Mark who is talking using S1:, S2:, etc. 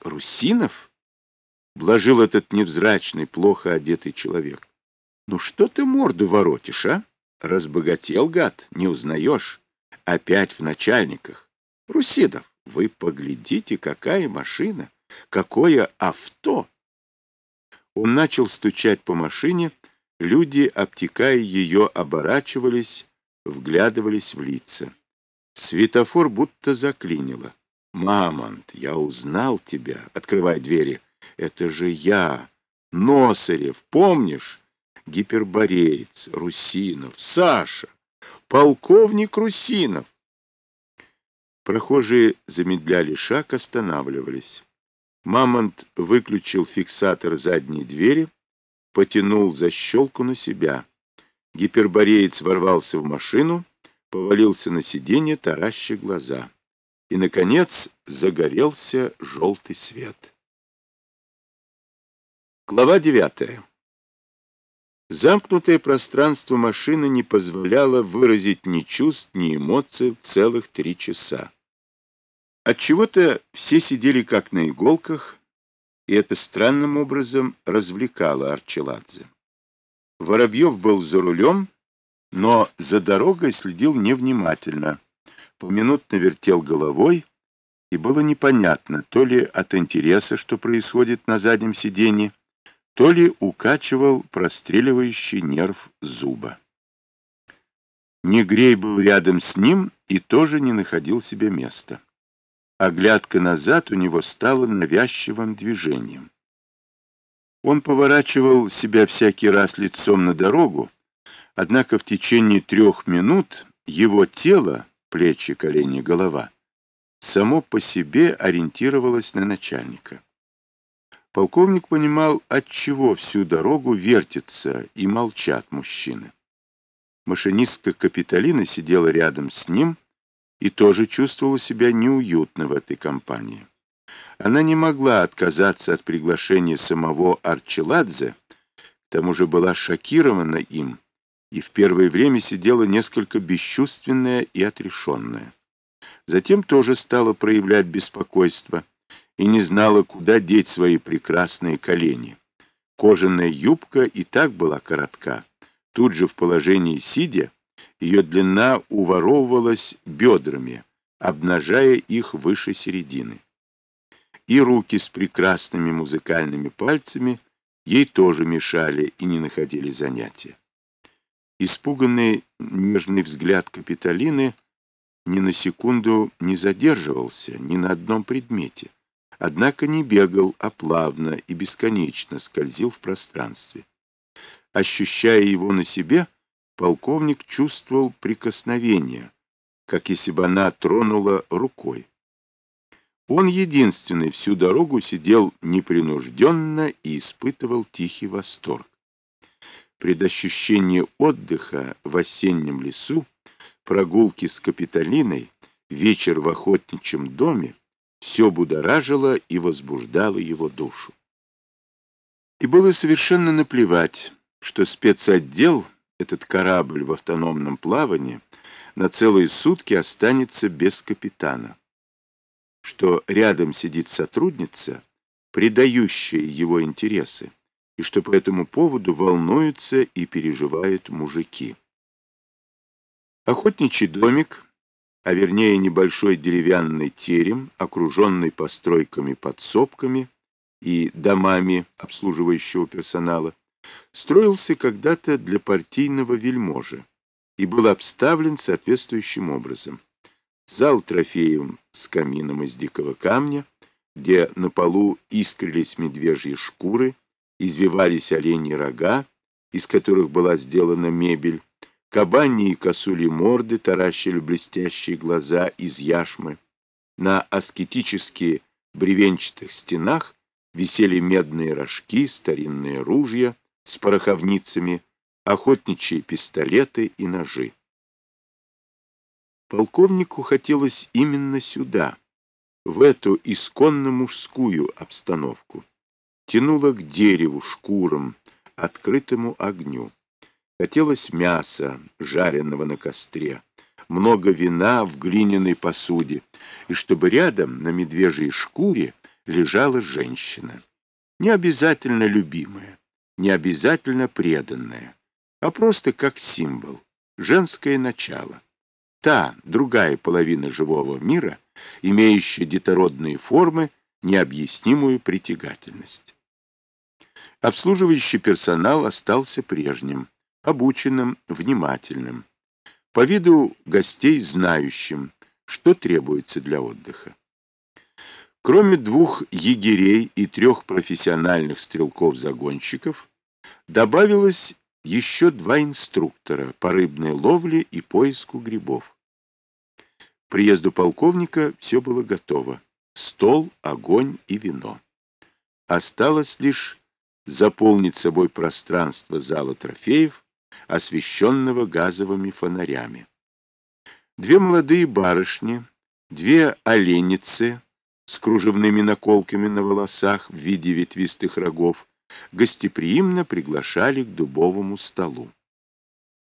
S1: Русинов? Блажил этот невзрачный, плохо одетый человек. Ну что ты морду воротишь, а? Разбогател, гад, не узнаешь. Опять в начальниках. Русидов, вы поглядите, какая машина, какое авто. Он начал стучать по машине, люди, обтекая ее, оборачивались, вглядывались в лица. Светофор будто заклинило. «Мамонт, я узнал тебя. Открывай двери. Это же я, Носарев, помнишь? Гипербореец, Русинов, Саша, полковник Русинов». Прохожие замедляли шаг, останавливались. Мамонт выключил фиксатор задней двери, потянул защелку на себя. Гипербореец ворвался в машину, повалился на сиденье, тараща глаза. И, наконец, загорелся желтый свет. Глава девятая. Замкнутое пространство машины не позволяло выразить ни чувств, ни эмоций целых три часа. Отчего-то все сидели как на иголках, и это странным образом развлекало Арчеладзе. Воробьев был за рулем, но за дорогой следил невнимательно, поминутно вертел головой, и было непонятно, то ли от интереса, что происходит на заднем сиденье, то ли укачивал простреливающий нерв зуба. Негрей был рядом с ним и тоже не находил себе места. Оглядка назад у него стала навязчивым движением. Он поворачивал себя всякий раз лицом на дорогу, однако в течение трех минут его тело, плечи, колени, голова, само по себе ориентировалось на начальника. Полковник понимал, от чего всю дорогу вертятся и молчат мужчины. Машинистка Капитолина сидела рядом с ним, и тоже чувствовала себя неуютно в этой компании. Она не могла отказаться от приглашения самого Арчеладзе, к тому же была шокирована им и в первое время сидела несколько бесчувственная и отрешенная. Затем тоже стала проявлять беспокойство и не знала, куда деть свои прекрасные колени. Кожаная юбка и так была коротка. Тут же в положении сидя ее длина уворовывалась бедрами, обнажая их выше середины. И руки с прекрасными музыкальными пальцами ей тоже мешали и не находили занятия. Испуганный нежный взгляд Капитолины ни на секунду не задерживался ни на одном предмете, однако не бегал, а плавно и бесконечно скользил в пространстве. Ощущая его на себе, полковник чувствовал прикосновение, как если бы она тронула рукой. Он единственный всю дорогу сидел непринужденно и испытывал тихий восторг. Предощущение отдыха в осеннем лесу, прогулки с Капитолиной, вечер в охотничьем доме все будоражило и возбуждало его душу. И было совершенно наплевать, что спецотдел этот корабль в автономном плавании на целые сутки останется без капитана. Что рядом сидит сотрудница, предающая его интересы, и что по этому поводу волнуются и переживают мужики. Охотничий домик, а вернее небольшой деревянный терем, окруженный постройками-подсобками и домами обслуживающего персонала, строился когда-то для партийного вельможи и был обставлен соответствующим образом. Зал трофеем с камином из дикого камня, где на полу искрились медвежьи шкуры, извивались оленьи рога, из которых была сделана мебель, кабани и косули морды таращили блестящие глаза из яшмы. На аскетически бревенчатых стенах висели медные рожки, старинные ружья, с пороховницами, охотничьи пистолеты и ножи. Полковнику хотелось именно сюда, в эту исконно мужскую обстановку. Тянуло к дереву, шкурам, открытому огню. Хотелось мяса, жареного на костре, много вина в глиняной посуде, и чтобы рядом на медвежьей шкуре лежала женщина. Не обязательно любимая, не обязательно преданная, а просто как символ, женское начало. Та, другая половина живого мира, имеющая детородные формы, необъяснимую притягательность. Обслуживающий персонал остался прежним, обученным, внимательным, по виду гостей знающим, что требуется для отдыха. Кроме двух егерей и трех профессиональных стрелков-загонщиков, добавилось еще два инструктора по рыбной ловле и поиску грибов. К приезду полковника все было готово. Стол, огонь и вино. Осталось лишь заполнить собой пространство зала трофеев, освещенного газовыми фонарями. Две молодые барышни, две оленицы с кружевными наколками на волосах в виде ветвистых рогов гостеприимно приглашали к дубовому столу.